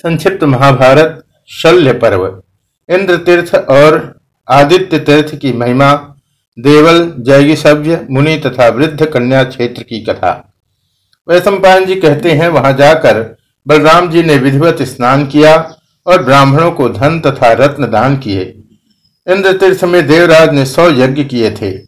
संक्षिप्त महाभारत, शल्य पर्व। इंद्र तीर्थ और आदित्य तीर्थ की महिमा, देवल जैगिसभ्य मुनि तथा वृद्ध कन्या क्षेत्र की कथा। वैशंपायन जी कहते हैं, वहाँ जाकर बलराम जी ने विधिवत स्नान किया और ब्राह्मणों को धन तथा रत्न दान किए। इंद्र तीर्थ में देवराज ने सौ यज्ञ किए थे,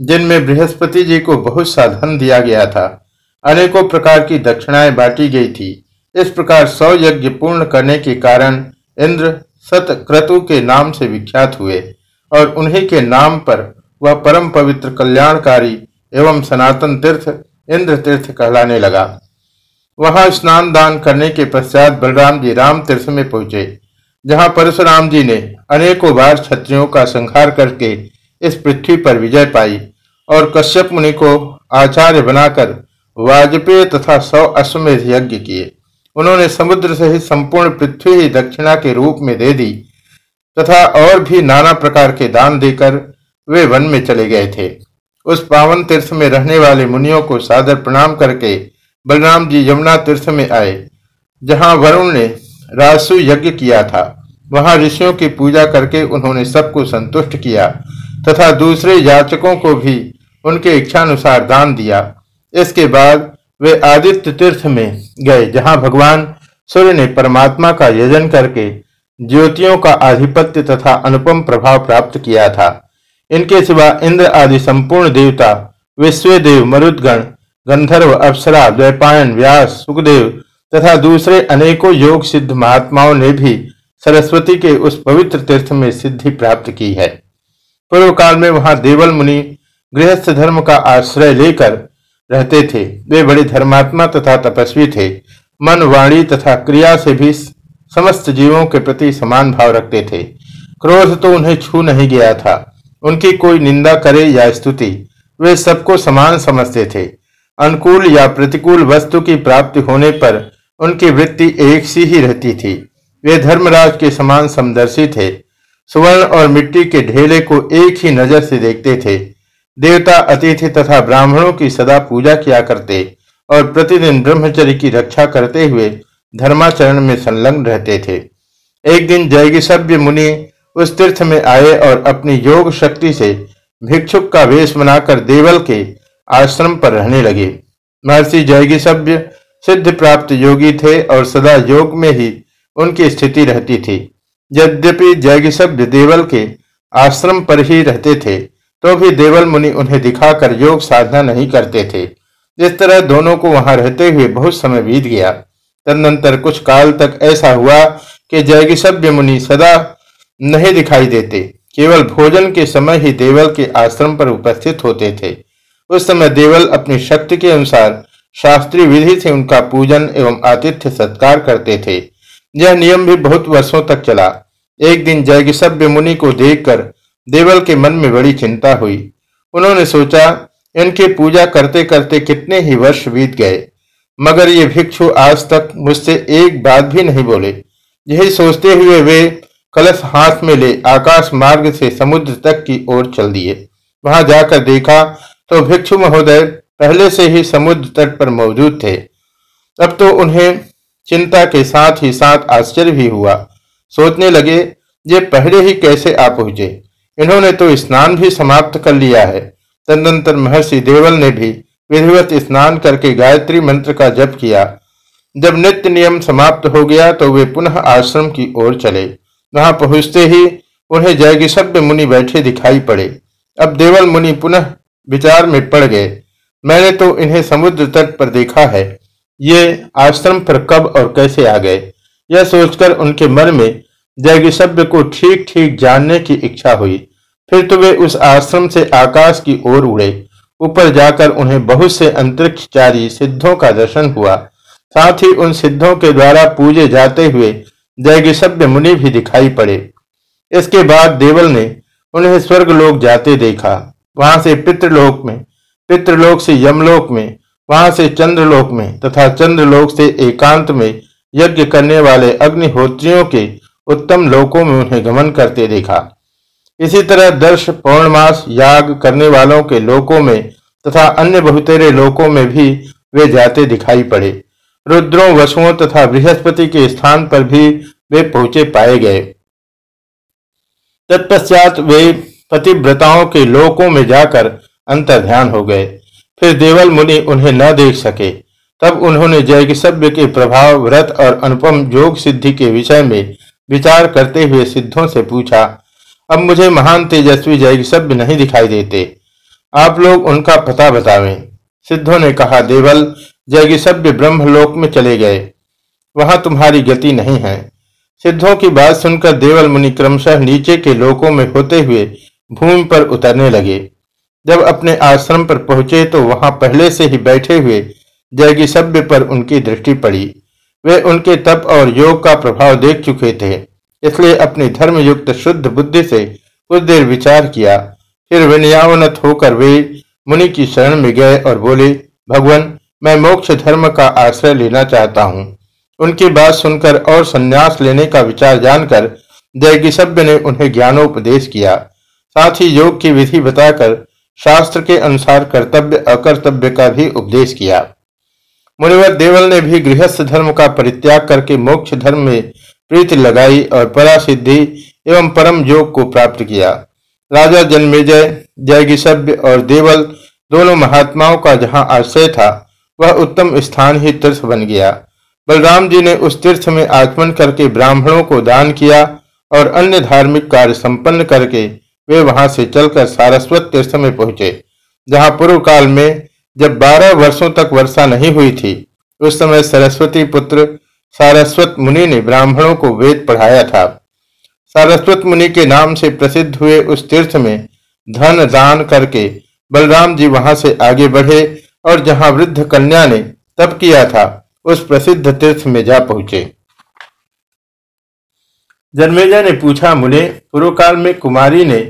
जिनमें बृहस्पति जी को बहुत सा धन दिया गया था। अनेकों प्रकार की दक्षिणाएँ बांटी गई थी। इस प्रकार सौ यज्ञ पूर्ण करने के कारण इंद्र सतक्रतु के नाम से विख्यात हुए और उन्हीं के नाम पर वह परम पवित्र कल्याणकारी एवं सनातन तीर्थ इंद्र तीर्थ कहलाने लगा। वहाँ स्नान दान करने के पश्चात बलराम जी राम तीर्थ में पहुँचे, जहाँ परशुराम जी ने अनेकों बार क्षत्रियों का संहार करके इस पृथ्वी पर विजय पाई और कश्यप मुनि को आचार्य बनाकर वाजपेय तथा सौ अश्वमेध यज्ञ किए। उन्होंने समुद्र सहित संपूर्ण पृथ्वी ही दक्षिणा के रूप में दे दी, तथा और भी नाना प्रकार के दान देकर वे वन में चले गए थे। उस पावन तीर्थ में रहने वाले मुनियों को सादर प्रणाम करके बलराम जी यमुना तीर्थ में आए, जहाँ वरुण ने रासु यज्ञ किया था। वहाँ ऋषियों की पूजा करके उन्होंने सबको संतुष्ट किया, तथा दूसरे याचकों को भी उनके इच्छानुसार दान दिया। इसके बाद वे आदित्य तीर्थ में गए, जहाँ भगवान सूर्य ने परमात्मा का यजन करके ज्योतियों का आधिपत्य तथा अनुपम प्रभाव प्राप्त किया था। इनके सिवा इंद्र आदि संपूर्ण देवता, विश्वदेव, मरुदगण, गंधर्व, अप्सरा, द्वैपायन, व्यास, सुखदेव तथा दूसरे अनेकों योग सिद्ध महात्माओं ने भी सरस्वती के उस पवित्र तीर्थ में सिद्धि प्राप्त की है। पूर्व काल में वहाँ देवल मुनि गृहस्थ धर्म का आश्रय लेकर रहते थे। वे बड़े धर्मात्मा तथा तपस्वी थे। मन, वाणी तथा क्रिया से भी समस्त जीवों के प्रति समान भाव रखते थे। क्रोध तो उन्हें छू नहीं गया था। उनकी कोई निंदा करे या स्तुति, वे सबको समान समझते थे। अनुकूल या प्रतिकूल वस्तु की प्राप्ति होने पर उनकी वृत्ति एक सी ही रहती थी। वे धर्मराज के समान समदर्शी थे। सुवर्ण और मिट्टी के ढेले को एक ही नज़र से देखते थे। देवता, अतिथि तथा ब्राह्मणों की सदा पूजा किया करते और प्रतिदिन ब्रह्मचर्य की रक्षा करते हुए धर्माचरण में संलग्न रहते थे। एक दिन जैगिसभ्य मुनि उस तीर्थ में आए और अपनी योग शक्ति से भिक्षुक का वेश बनाकर देवल के आश्रम पर रहने लगे। महर्षि जैगिसभ्य सिद्ध प्राप्त योगी थे और सदा योग में ही उनकी स्थिति रहती थी। यद्यपि जैगिसभ्य देवल के आश्रम पर ही रहते थे तो भी देवल मुनि उन्हें दिखाकर योग साधना नहीं करते थे। इस तरह दोनों को वहाँ रहते हुए बहुत समय बीत गया, तदनंतर कुछ काल तक ऐसा हुआ कि जैगिसभ्य मुनि सदा नहीं दिखाई देते, केवल भोजन के समय ही देवल के आश्रम पर उपस्थित होते थे। उस समय देवल अपनी शक्ति के अनुसार शास्त्रीय विधि से उनका पूजन एवं आतिथ्य सत्कार करते थे। यह नियम भी बहुत वर्षों तक चला। एक दिन जैगिसभ्य मुनि को देखकर देवल के मन में बड़ी चिंता हुई। उन्होंने सोचा, इनकी पूजा करते करते कितने ही वर्ष बीत गए। मगर ये भिक्षु आज तक मुझसे एक बात भी नहीं बोले। यही सोचते हुए वे कलश हाथ में ले आकाश मार्ग से समुद्र तक की ओर चल दिए। वहाँ जाकर देखा तो भिक्षु महोदय पहले से ही समुद्र तट पर मौजूद थे। अब तो उन्हें चिंता के साथ ही साथ आश्चर्य भी हुआ। सोचने लगे, ये पहले ही कैसे आ पहुँचे? इन्होंने तो स्नान भी समाप्त कर लिया है। तदनंतर महर्षि देवल ने भी विधिवत स्नान करके गायत्री मंत्र का जप किया। जब नित्य नियम समाप्त हो गया तो वे पुनः आश्रम की ओर चले। वहाँ पहुँचते ही उन्हें जैगिसभ्य मुनि बैठे दिखाई पड़े। अब देवल मुनि पुनः विचार में पड़ गए। मैंने तो इन्हें समुद्र तट पर देखा है। ये आश्रम पर कब और कैसे आ गए? यह सोचकर उनके मन में जैगिसभ्य को ठीक ठीक जानने की इच्छा हुई। फिर तो वे उस आश्रम से आकाश की ओर उड़े। ऊपर जाकर उन्हें बहुत से अंतरिक्षचारी सिद्धों का दर्शन हुआ। साथ ही उन सिद्धों के द्वारा पूजे जाते हुए जैगिसभ्य मुनि भी दिखाई पड़े। इसके बाद देवल ने उन्हें स्वर्ग लोक जाते देखा। वहाँ से पितृलोक में, पितृलोक से यमलोक में, वहाँ से चंद्रलोक में तथा चंद्रलोक से एकांत में यज्ञ करने वाले अग्निहोत्रियों के उत्तम लोकों में उन्हें गमन करते देखा। इसी तरह दर्श, पौर्णमास, याग करने वालों के लोकों में तथा अन्य बहुतेरे लोकों में भी वे जाते दिखाई पड़े। रुद्रों, वसुओं तथा बृहस्पति के स्थान पर भी वे पहुँचे पाए गए। तत्पश्चात वे पतिव्रताओं के लोकों में जाकर अंतर ध्यान हो गए। फिर देवल मुनि उन्हें न देख सके। तब उन्होंने जय के प्रभाव, व्रत और अनुपम योग सिद्धि के विषय में विचार करते हुए सिद्धों से पूछा, अब मुझे महान तेजस्वी जय सभ्य नहीं दिखाई देते। आप लोग उनका पता बतावें। सिद्धों ने कहा, देवल जय सभ्य ब्रह्मलोक में चले गए। वहाँ तुम्हारी गति नहीं है। सिद्धों की बात सुनकर देवल मुनि क्रमशः नीचे के लोकों में होते हुए भूमि पर उतरने लगे। जब अपने आश्रम पर पहुँचे तो वहाँ पहले से ही बैठे हुए जैगी सभ्य पर उनकी दृष्टि पड़ी। वे उनके तप और योग का प्रभाव देख चुके थे। इसलिए अपनी धर्म युक्त शुद्ध बुद्धि से कुछ देर विचार किया। फिर विनयावनत होकर वे मुनि की शरण में गए और बोले, भगवान, मैं मोक्ष धर्म का आश्रय लेना चाहता हूँ उनकी बात सुनकर और संन्यास लेने का विचार जानकर जैगी सभ्य ने उन्हें ज्ञानोपदेश किया। साथ ही योग की विधि बताकर शास्त्र के अनुसार कर्तव्य अकर्तव्य का भी उपदेश किया। मुनिवर देवल ने भी गृहस्थ धर्म का परित्याग करके मोक्ष धर्म में प्रीति लगाई और परासिद्धि एवं परम योग को प्राप्त किया। राजा जन्मेजय जयगिसभ्य और देवल दोनों महात्माओं का जहाँ आश्रय था, वह उत्तम स्थान ही तीर्थ बन गया। बलराम जी ने उस तीर्थ में आगमन करके ब्राह्मणों को दान किया और अन्य धार्मिक कार्य संपन्न करके वे वहाँ से चलकर सारस्वत तीर्थ में पहुँचे, जहाँ पूर्व काल में जब बारह वर्षों तक वर्षा नहीं हुई थी, उस समय सरस्वती पुत्र सारस्वत मुनि ने ब्राह्मणों को वेद पढ़ाया था। सारस्वत मुनि के नाम से प्रसिद्ध हुए उस तीर्थ में धन दान करके बलराम जी वहाँ से आगे बढ़े और जहाँ वृद्ध कन्या ने तप किया था, उस प्रसिद्ध तीर्थ में जा पहुँचे। जन्मेजा ने पूछा, मुने पूर्व काल में कुमारी ने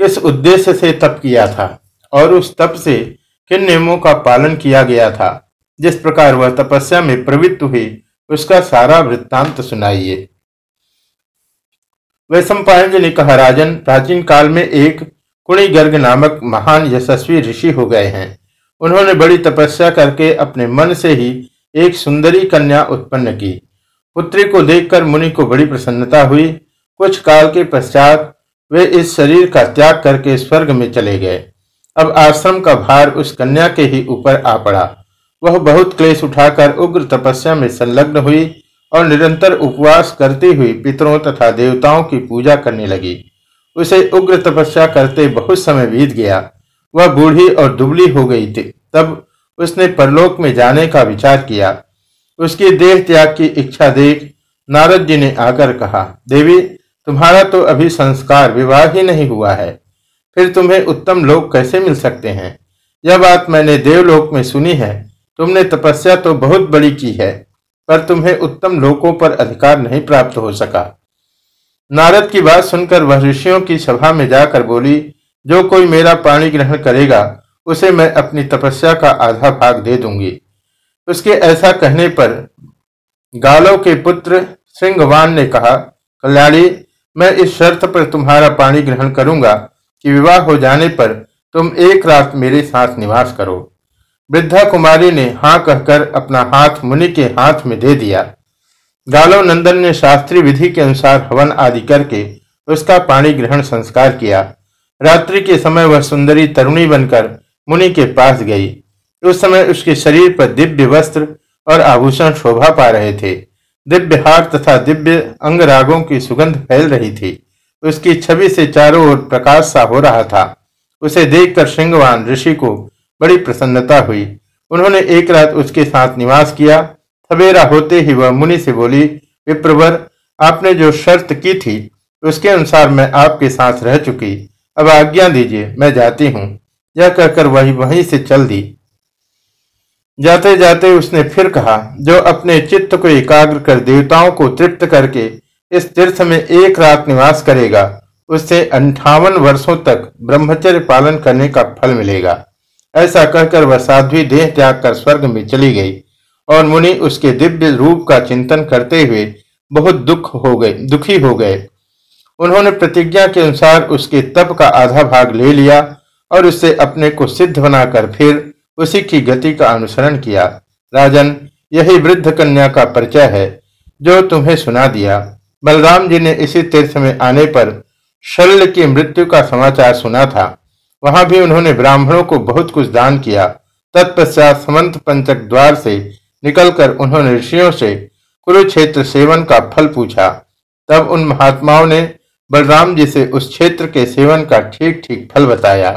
किस उद्देश्य से तप किया था? और उस तप से किन नियमों का पालन किया गया था। जिस प्रकार वह तपस्या में प्रवृत्त हुई, उसका सारा वृत्तांत सुनाइए। वैश्व ने कहा, राजन, प्राचीन काल में एक कुणी गर्ग नामक महान यशस्वी ऋषि हो गए हैं। उन्होंने बड़ी तपस्या करके अपने मन से ही एक सुंदरी कन्या उत्पन्न की। पुत्री को देखकर मुनि को बड़ी प्रसन्नता हुई। कुछ काल के पश्चात वे इस शरीर का त्याग करके स्वर्ग में चले गए। अब आश्रम का भार उस कन्या के ही ऊपर आ पड़ा। वह बहुत क्लेश उठाकर उग्र तपस्या में संलग्न हुई और निरंतर उपवास करती हुई पितरों तथा देवताओं की पूजा करने लगी। उसे उग्र तपस्या करते बहुत समय बीत गया। वह बूढ़ी और दुबली हो गई थी। तब उसने परलोक में जाने का विचार किया। उसकी देह त्याग की इच्छा देख नारद जी ने आकर कहा, देवी, तुम्हारा तो अभी संस्कार विवाह ही नहीं हुआ है। फिर तुम्हें उत्तम लोग कैसे मिल सकते हैं? यह बात मैंने देवलोक में सुनी है। तुमने तपस्या तो बहुत बड़ी की है, पर तुम्हें उत्तम लोकों पर अधिकार नहीं प्राप्त हो सका। नारद की बात सुनकर वह ऋषियों की सभा में जाकर बोली, जो कोई मेरा पाणी ग्रहण करेगा, उसे मैं अपनी तपस्या का आधा भाग दे दूँगी। उसके ऐसा कहने पर गालों के पुत्र सिंहवान ने कहा, कल्याणी, मैं इस शर्त पर तुम्हारा पाणी ग्रहण करूँगा कि विवाह हो जाने पर तुम एक रात मेरे साथ निवास करो। वृद्धा कुमारी ने हाँ कहकर अपना हाथ मुनि के हाथ में दे दिया। गालो नंदन ने शास्त्रीय विधि के अनुसार हवन आदि करके उसका पानी ग्रहण संस्कार किया। रात्रि के समय वह सुंदरी तरुणी बनकर मुनि के पास गई। उस समय उसके शरीर पर दिव्य वस्त्र और आभूषण शोभा पा रहे थे। दिव्य हार तथा दिव्य अंगरागों की सुगंध फैल रही थी। उसकी छवि से चारों ओर प्रकाश सा हो रहा था। उसे देखकर सिंहवान ऋषि को बड़ी प्रसन्नता हुई। उन्होंने एक रात उसके साथ निवास किया। सवेरा होते ही वह मुनि से बोली, विप्रवर, आपने जो शर्त की थी, उसके अनुसार मैं आपके साथ रह चुकी। अब आज्ञा दीजिए, मैं जाती हूँ यह कहकर वही वहीं से चल दी। जाते जाते उसने फिर कहा, जो अपने चित्त को एकाग्र कर देवताओं को तृप्त करके इस तीर्थ में एक रात निवास करेगा, उससे अंठावन वर्षों तक ब्रह्मचर्य पालन करने का फल मिलेगा। ऐसा कहकर वह साध्वी देह त्याग कर स्वर्ग में चली गई और मुनि उसके दिव्य रूप का चिंतन करते हुए बहुत दुख हो गए, दुखी हो गए। उन्होंने प्रतिज्ञा के अनुसार उसके तप का आधा भाग ले लिया और उससे अपने को सिद्ध बनाकर फिर उसी की गति का अनुसरण किया। राजन, यही वृद्ध कन्या का परिचय है, जो तुम्हें सुना दिया। बलराम जी ने इसी तीर्थ में आने पर शल्य की मृत्यु का समाचार सुना था। वहाँ भी उन्होंने ब्राह्मणों को बहुत कुछ दान किया। तत्पश्चात समंत पंचक द्वार से निकलकर उन्होंने ऋषियों से कुरुक्षेत्र सेवन का फल पूछा। तब उन महात्माओं ने बलराम जी से उस क्षेत्र के सेवन का ठीक ठीक फल बताया।